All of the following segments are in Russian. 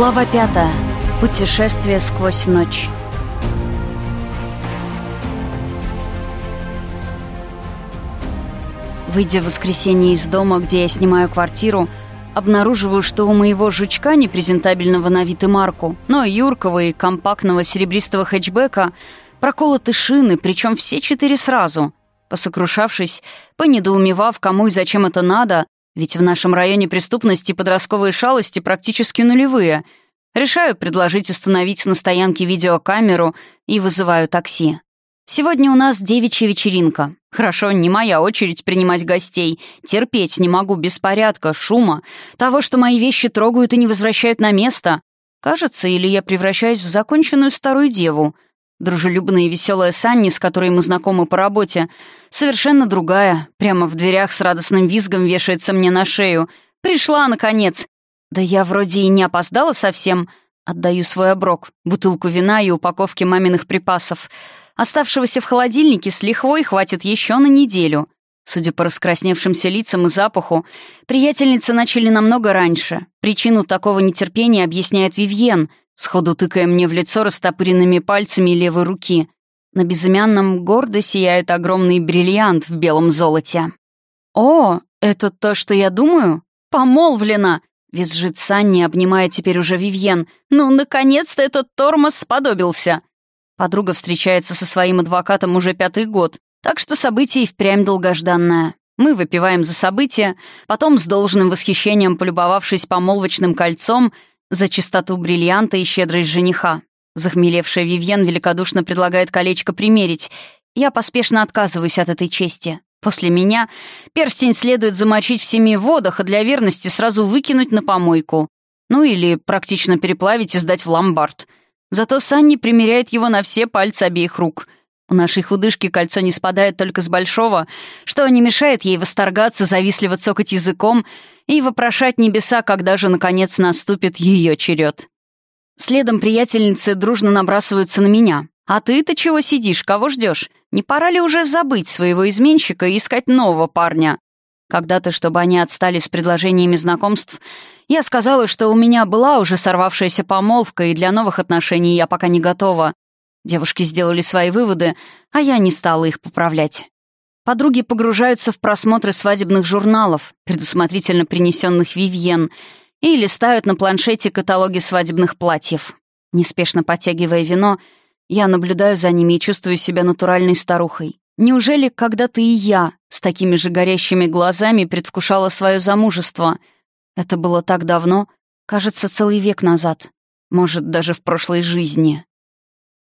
Глава пятая. Путешествие сквозь ночь. Выйдя в воскресенье из дома, где я снимаю квартиру, обнаруживаю, что у моего жучка, непрезентабельного на вид и марку, но юркого и компактного серебристого хэтчбека, проколоты шины, причем все четыре сразу. Посокрушавшись, понедоумевав, кому и зачем это надо, ведь в нашем районе преступности подростковые шалости практически нулевые, решаю предложить установить на стоянке видеокамеру и вызываю такси. Сегодня у нас девичья вечеринка. Хорошо, не моя очередь принимать гостей. Терпеть не могу беспорядка, шума, того, что мои вещи трогают и не возвращают на место. Кажется, или я превращаюсь в законченную старую деву. Дружелюбная и веселая Санни, с которой мы знакомы по работе, совершенно другая. Прямо в дверях с радостным визгом вешается мне на шею. «Пришла, наконец!» Да я вроде и не опоздала совсем. Отдаю свой оброк, бутылку вина и упаковки маминых припасов — Оставшегося в холодильнике с лихвой хватит еще на неделю. Судя по раскрасневшимся лицам и запаху, приятельницы начали намного раньше. Причину такого нетерпения объясняет Вивьен, сходу тыкая мне в лицо растопыренными пальцами левой руки. На безымянном гордо сияет огромный бриллиант в белом золоте. «О, это то, что я думаю? Помолвлена!» Визжит Санни, обнимая теперь уже Вивьен. «Ну, наконец-то этот тормоз сподобился!» Подруга встречается со своим адвокатом уже пятый год, так что событие и впрямь долгожданное. Мы выпиваем за событие, потом с должным восхищением полюбовавшись помолвочным кольцом за чистоту бриллианта и щедрость жениха. Захмелевшая Вивьен великодушно предлагает колечко примерить. Я поспешно отказываюсь от этой чести. После меня перстень следует замочить в семи водах, а для верности сразу выкинуть на помойку. Ну или практично переплавить и сдать в ломбард — Зато Санни примеряет его на все пальцы обеих рук. У нашей худышки кольцо не спадает только с большого, что не мешает ей восторгаться, завистливо цокать языком и вопрошать небеса, когда же, наконец, наступит ее черед. Следом приятельницы дружно набрасываются на меня. «А ты-то чего сидишь? Кого ждешь? Не пора ли уже забыть своего изменщика и искать нового парня?» Когда-то, чтобы они отстали с предложениями знакомств, я сказала, что у меня была уже сорвавшаяся помолвка, и для новых отношений я пока не готова. Девушки сделали свои выводы, а я не стала их поправлять. Подруги погружаются в просмотры свадебных журналов, предусмотрительно принесенных Вивьен, и листают на планшете каталоги свадебных платьев. Неспешно подтягивая вино, я наблюдаю за ними и чувствую себя натуральной старухой. Неужели когда-то и я с такими же горящими глазами предвкушала свое замужество — это было так давно, кажется, целый век назад. Может, даже в прошлой жизни.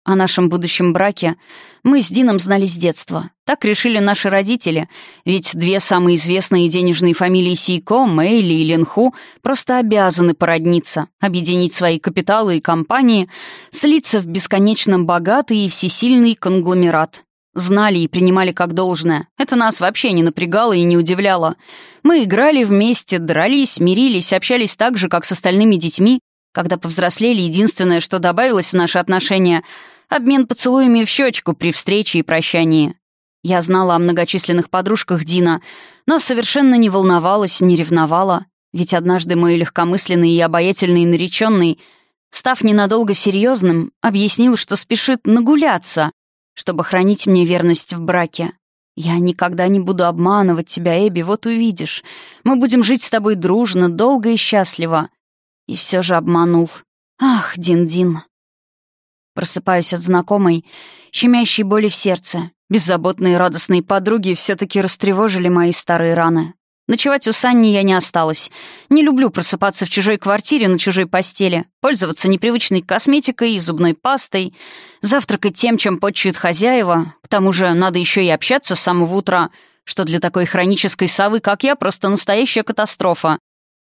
О нашем будущем браке мы с Дином знали с детства. Так решили наши родители, ведь две самые известные денежные фамилии Сейко, Мэйли и Ленху просто обязаны породниться, объединить свои капиталы и компании, слиться в бесконечно богатый и всесильный конгломерат, Знали и принимали как должное. Это нас вообще не напрягало и не удивляло. Мы играли вместе, дрались, мирились, общались так же, как с остальными детьми. Когда повзрослели, единственное, что добавилось в наши отношения — обмен поцелуями в щечку при встрече и прощании. Я знала о многочисленных подружках Дина, но совершенно не волновалась, не ревновала. Ведь однажды мой легкомысленный и обаятельный нареченный, став ненадолго серьезным, объяснил, что спешит нагуляться, чтобы хранить мне верность в браке. Я никогда не буду обманывать тебя, Эбби, вот увидишь. Мы будем жить с тобой дружно, долго и счастливо. И все же обманул. Ах, Дин-Дин. Просыпаюсь от знакомой, щемящей боли в сердце. Беззаботные радостные подруги все-таки растревожили мои старые раны. Ночевать у Санни я не осталась. Не люблю просыпаться в чужой квартире на чужой постели, пользоваться непривычной косметикой и зубной пастой, завтракать тем, чем почуют хозяева. К тому же надо еще и общаться с самого утра, что для такой хронической совы, как я, просто настоящая катастрофа.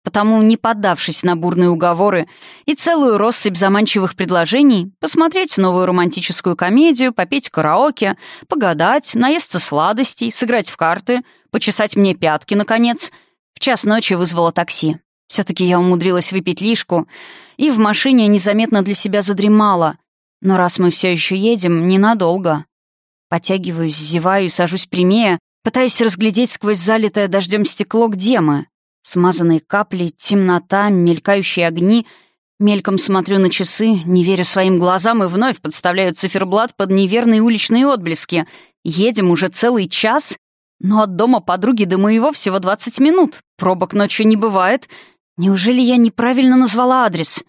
Потому, не поддавшись на бурные уговоры и целую россыпь заманчивых предложений, посмотреть новую романтическую комедию, попеть караоке, погадать, наесться сладостей, сыграть в карты, почесать мне пятки, наконец, в час ночи вызвала такси. Все-таки я умудрилась выпить лишку и в машине незаметно для себя задремала. Но раз мы все еще едем, ненадолго. Потягиваюсь, зеваю и сажусь прямее, пытаясь разглядеть сквозь залитое дождем стекло, где мы. Смазанные капли, темнота, мелькающие огни. Мельком смотрю на часы, не верю своим глазам и вновь подставляю циферблат под неверные уличные отблески. Едем уже целый час? Но от дома подруги до моего всего 20 минут. Пробок ночью не бывает. Неужели я неправильно назвала адрес?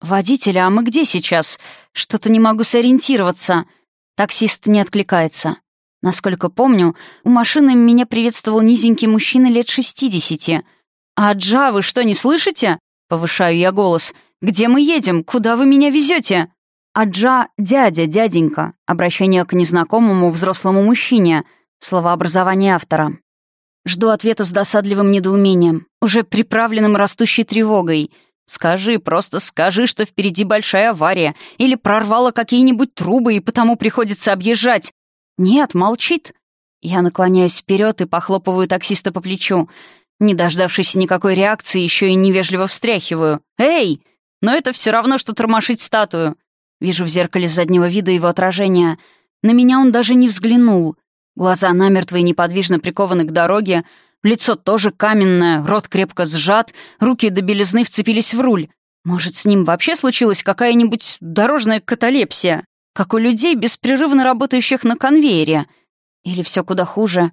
Водителя, а мы где сейчас? Что-то не могу сориентироваться. Таксист не откликается. Насколько помню, у машины меня приветствовал низенький мужчина лет 60. «А Джа, вы что, не слышите?» — повышаю я голос — где мы едем? Куда вы меня везете?» «Аджа — дядя, дяденька». Обращение к незнакомому взрослому мужчине. Словообразование автора. Жду ответа с досадливым недоумением, уже приправленным растущей тревогой. «Скажи, просто скажи, что впереди большая авария, или прорвало какие-нибудь трубы, и потому приходится объезжать». «Нет, молчит». Я наклоняюсь вперед и похлопываю таксиста по плечу. Не дождавшись никакой реакции, еще и невежливо встряхиваю. «Эй!» Но это все равно, что тормошить статую. Вижу в зеркале заднего вида его отражение. На меня он даже не взглянул. Глаза намертво и неподвижно прикованы к дороге, лицо тоже каменное, рот крепко сжат, руки до белизны вцепились в руль. Может, с ним вообще случилась какая-нибудь дорожная каталепсия, как у людей, беспрерывно работающих на конвейере? Или все куда хуже?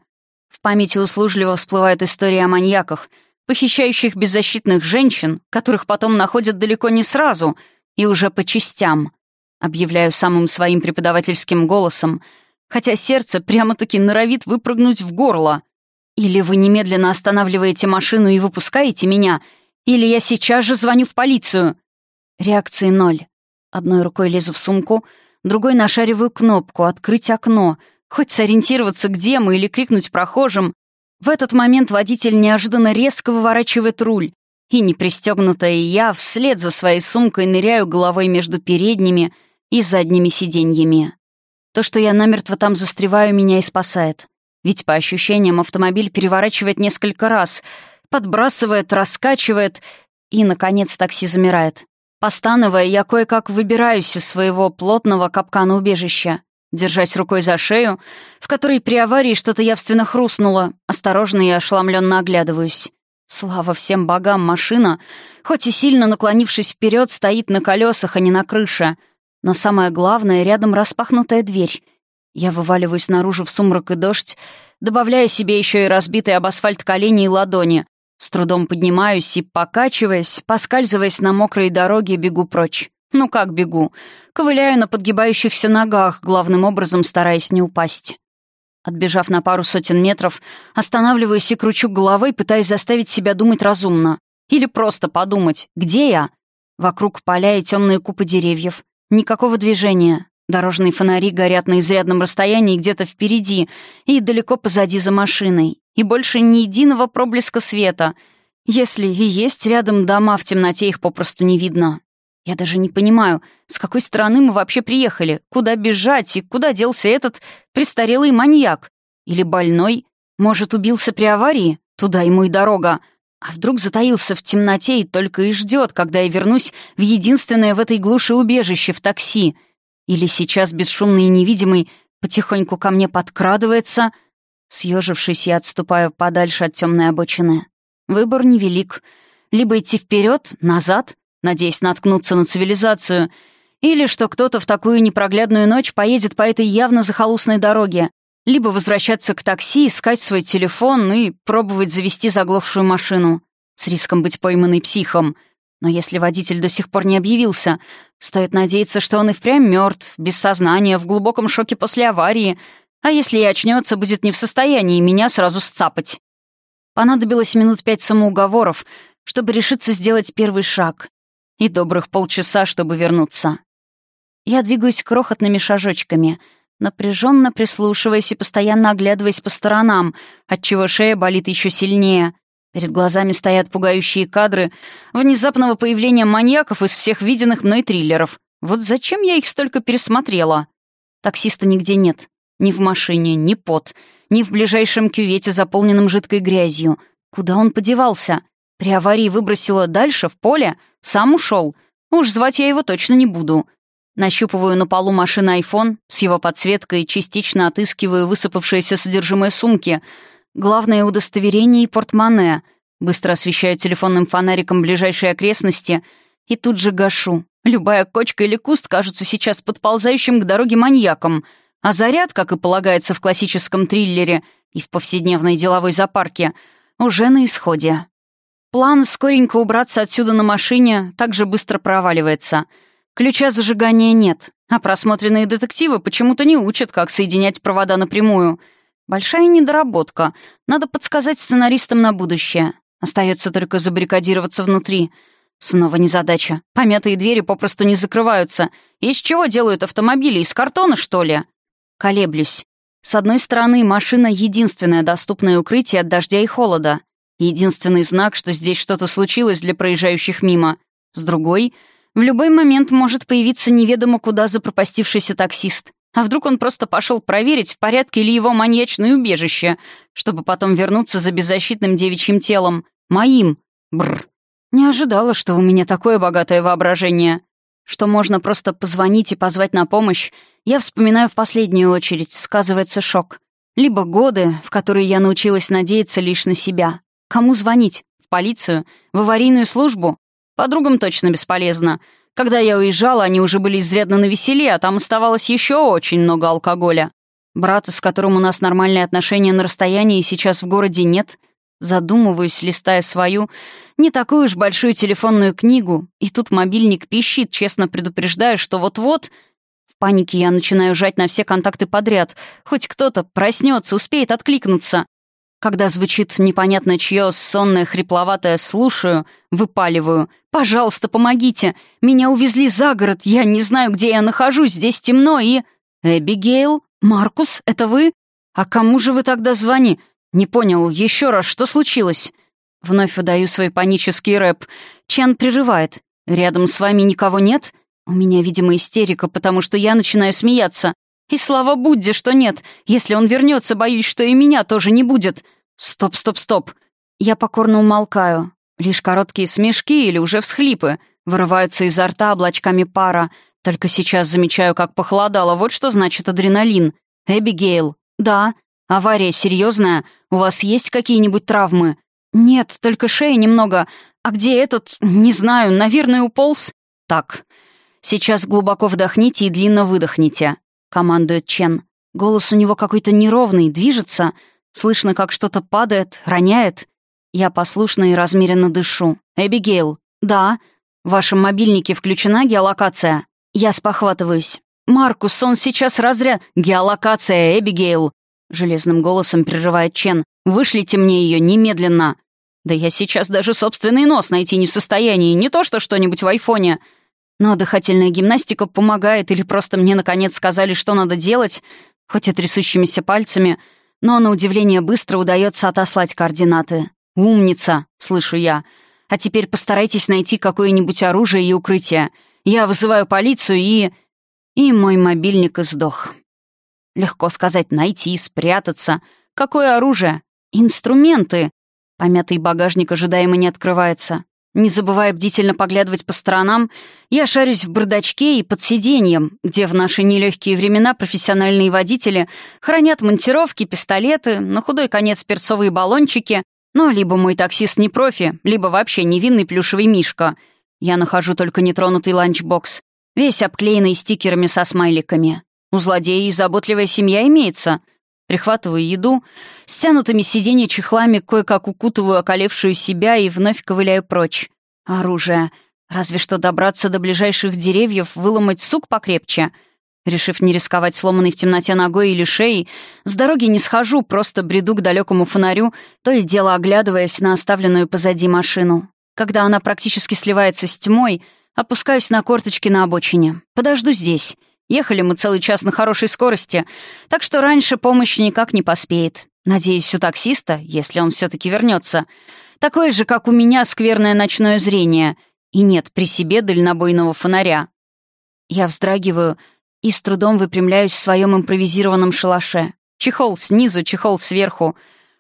В памяти услужливо всплывает история о маньяках — похищающих беззащитных женщин, которых потом находят далеко не сразу и уже по частям. Объявляю самым своим преподавательским голосом, хотя сердце прямо-таки норовит выпрыгнуть в горло. Или вы немедленно останавливаете машину и выпускаете меня, или я сейчас же звоню в полицию. Реакции ноль. Одной рукой лезу в сумку, другой нашариваю кнопку «Открыть окно», хоть сориентироваться, где мы, или крикнуть прохожим, в этот момент водитель неожиданно резко выворачивает руль, и непристегнутая я вслед за своей сумкой ныряю головой между передними и задними сиденьями. То, что я намертво там застреваю, меня и спасает. Ведь по ощущениям автомобиль переворачивает несколько раз, подбрасывает, раскачивает, и, наконец, такси замирает. Постановая, я кое-как выбираюсь из своего плотного капкана убежища держась рукой за шею, в которой при аварии что-то явственно хрустнуло, осторожно и ошеломленно оглядываюсь. Слава всем богам, машина, хоть и сильно наклонившись вперед, стоит на колесах, а не на крыше. Но самое главное, рядом распахнутая дверь. Я вываливаюсь наружу в сумрак и дождь, добавляя себе еще и разбитые об асфальт колени и ладони. С трудом поднимаюсь и, покачиваясь, поскальзываясь на мокрой дороге, бегу прочь. Ну как бегу? Ковыляю на подгибающихся ногах, главным образом стараясь не упасть. Отбежав на пару сотен метров, останавливаюсь и кручу головой, пытаясь заставить себя думать разумно. Или просто подумать, где я? Вокруг поля и темные купы деревьев. Никакого движения. Дорожные фонари горят на изрядном расстоянии где-то впереди и далеко позади за машиной. И больше ни единого проблеска света. Если и есть рядом дома, в темноте их попросту не видно. Я даже не понимаю, с какой стороны мы вообще приехали, куда бежать и куда делся этот престарелый маньяк. Или больной? Может, убился при аварии? Туда ему и дорога. А вдруг затаился в темноте и только и ждет, когда я вернусь в единственное в этой глуши убежище в такси. Или сейчас бесшумный и невидимый потихоньку ко мне подкрадывается. Съежившись, я отступаю подальше от темной обочины. Выбор невелик. Либо идти вперед, назад — надеясь наткнуться на цивилизацию, или что кто-то в такую непроглядную ночь поедет по этой явно захолустной дороге, либо возвращаться к такси, искать свой телефон и пробовать завести заглохшую машину с риском быть пойманной психом. Но если водитель до сих пор не объявился, стоит надеяться, что он и впрямь мертв, без сознания, в глубоком шоке после аварии, а если и очнется, будет не в состоянии меня сразу сцапать. Понадобилось минут пять самоуговоров, чтобы решиться сделать первый шаг и добрых полчаса, чтобы вернуться. Я двигаюсь крохотными шажочками, напряженно прислушиваясь и постоянно оглядываясь по сторонам, отчего шея болит еще сильнее. Перед глазами стоят пугающие кадры внезапного появления маньяков из всех виденных мной триллеров. Вот зачем я их столько пересмотрела? Таксиста нигде нет. Ни в машине, ни под, ни в ближайшем кювете, заполненном жидкой грязью. Куда он подевался? При аварии выбросила дальше, в поле? Сам ушел? Уж звать я его точно не буду. Нащупываю на полу машины iPhone с его подсветкой, частично отыскиваю высыпавшееся содержимое сумки. Главное удостоверение и портмоне. Быстро освещаю телефонным фонариком ближайшие окрестности и тут же гашу. Любая кочка или куст кажутся сейчас подползающим к дороге маньяком, а заряд, как и полагается в классическом триллере и в повседневной деловой запарке, уже на исходе. План скоренько убраться отсюда на машине также быстро проваливается. Ключа зажигания нет, а просмотренные детективы почему-то не учат, как соединять провода напрямую. Большая недоработка. Надо подсказать сценаристам на будущее. Остается только забаррикадироваться внутри — Снова незадача. Помятые двери попросту не закрываются. Из чего делают автомобили? Из картона, что ли? Колеблюсь. С одной стороны, машина — единственное доступное укрытие от дождя и холода. Единственный знак, что здесь что-то случилось для проезжающих мимо. С другой, в любой момент может появиться неведомо куда запропастившийся таксист. А вдруг он просто пошел проверить, в порядке ли его маньячное убежище, чтобы потом вернуться за беззащитным девичьим телом. Моим. Бррр. Не ожидала, что у меня такое богатое воображение. Что можно просто позвонить и позвать на помощь, я вспоминаю в последнюю очередь, сказывается шок. Либо годы, в которые я научилась надеяться лишь на себя. Кому звонить? В полицию? В аварийную службу? Подругам точно бесполезно. Когда я уезжала, они уже были изрядно навеселе, а там оставалось еще очень много алкоголя. Брата, с которым у нас нормальные отношения на расстоянии, сейчас в городе нет — Задумываюсь, листая свою, не такую уж большую телефонную книгу, и тут мобильник пищит, честно предупреждая, что вот-вот... В панике я начинаю жать на все контакты подряд. Хоть кто-то проснется, успеет откликнуться. Когда звучит непонятно чье сонное, хрипловатое «слушаю», выпаливаю. «Пожалуйста, помогите! Меня увезли за город, я не знаю, где я нахожусь, здесь темно и...» «Эбигейл? Маркус, это вы? А кому же вы тогда звони? «Не понял, еще раз, что случилось?» Вновь выдаю свой панический рэп. Чан прерывает. «Рядом с вами никого нет?» У меня, видимо, истерика, потому что я начинаю смеяться. И слава Будде, что нет. Если он вернется, боюсь, что и меня тоже не будет. Стоп, стоп, стоп. Я покорно умолкаю. Лишь короткие смешки или уже всхлипы вырываются изо рта облачками пара. Только сейчас замечаю, как похолодало. Вот что значит адреналин. Эбигейл. Да. Авария серьезная? У вас есть какие-нибудь травмы? Нет, только шея немного. А где этот? Не знаю, наверное, уполз. Так. Сейчас глубоко вдохните и длинно выдохните, командует Чен. Голос у него какой-то неровный, движется. Слышно, как что-то падает, роняет. Я послушно и размеренно дышу. «Эбигейл». «Да». «В вашем мобильнике включена геолокация?» Я спохватываюсь. «Маркус, он сейчас разряд...» «Геолокация, Эбигейл!» Железным голосом прерывает Чен. «Вышлите мне ее немедленно!» «Да я сейчас даже собственный нос найти не в состоянии, не то что что-нибудь в айфоне!» Но дыхательная гимнастика помогает, или просто мне наконец сказали, что надо делать, хоть и трясущимися пальцами, но на удивление быстро удается отослать координаты. «Умница!» — слышу я. «А теперь постарайтесь найти какое-нибудь оружие и укрытие. Я вызываю полицию и...» И мой мобильник издох. Легко сказать «найти», «спрятаться». Какое оружие? Инструменты. Помятый багажник ожидаемо не открывается. Не забывая бдительно поглядывать по сторонам, я шарюсь в бардачке и под сиденьем, где в наши нелегкие времена профессиональные водители хранят монтировки, пистолеты, на худой конец перцовые баллончики, но либо мой таксист не профи, либо вообще невинный плюшевый мишка. Я нахожу только нетронутый ланчбокс, весь обклеенный стикерами со смайликами. У злодея и заботливая семья имеется. Прихватываю еду, стянутыми сиденья чехлами кое-как укутываю околевшую себя и вновь ковыляю прочь. Оружие. Разве что добраться до ближайших деревьев, выломать сук покрепче. Решив не рисковать сломанной в темноте ногой или шеей, с дороги не схожу, просто бреду к далекому фонарю, то и дело оглядываясь на оставленную позади машину. Когда она практически сливается с тьмой, опускаюсь на корточки на обочине. Подожду здесь. Ехали мы целый час на хорошей скорости, так что раньше помощь никак не поспеет. Надеюсь, у таксиста, если он все-таки вернется, такое же, как у меня, скверное ночное зрение, и нет при себе дальнобойного фонаря. Я вздрагиваю и с трудом выпрямляюсь в своем импровизированном шалаше. Чехол снизу, чехол сверху,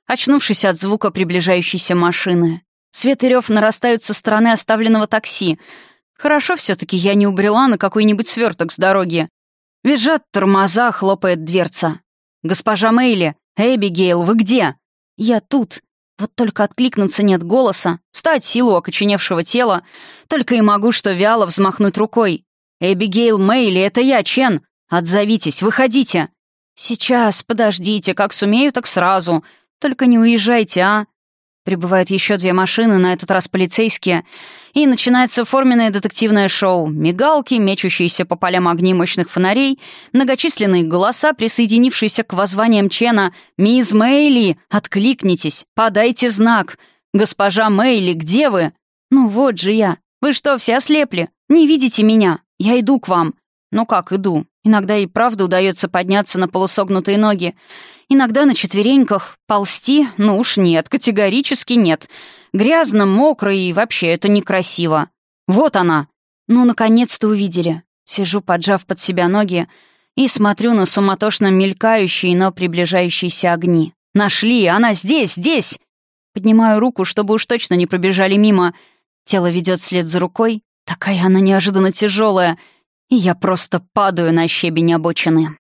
очнувшись от звука приближающейся машины. Свет и рев нарастают со стороны оставленного такси — Хорошо все-таки я не убрела на какой-нибудь сверток с дороги. Визжат тормоза, хлопает дверца. «Госпожа Мейли! Эбигейл, вы где?» «Я тут!» Вот только откликнуться нет голоса, встать силу окоченевшего тела, только и могу что вяло взмахнуть рукой. «Эбигейл Мэйли, это я, Чен! Отзовитесь, выходите!» «Сейчас, подождите, как сумею, так сразу. Только не уезжайте, а?» Прибывают еще две машины, на этот раз полицейские, и начинается форменное детективное шоу. Мигалки, мечущиеся по полям огни мощных фонарей, многочисленные голоса, присоединившиеся к воззваниям Чена «Мисс Мэйли, откликнитесь, подайте знак! Госпожа Мэйли, где вы?» «Ну вот же я! Вы что, все ослепли? Не видите меня? Я иду к вам!» «Ну как иду? Иногда и правда удается подняться на полусогнутые ноги. Иногда на четвереньках. Ползти? Ну уж нет, категорически нет. Грязно, мокро и вообще это некрасиво. Вот она. Ну, наконец-то увидели. Сижу, поджав под себя ноги, и смотрю на суматошно мелькающие, но приближающиеся огни. Нашли, она здесь, здесь! Поднимаю руку, чтобы уж точно не пробежали мимо. Тело ведет след за рукой. Такая она неожиданно тяжелая — я просто падаю на щебень обочины.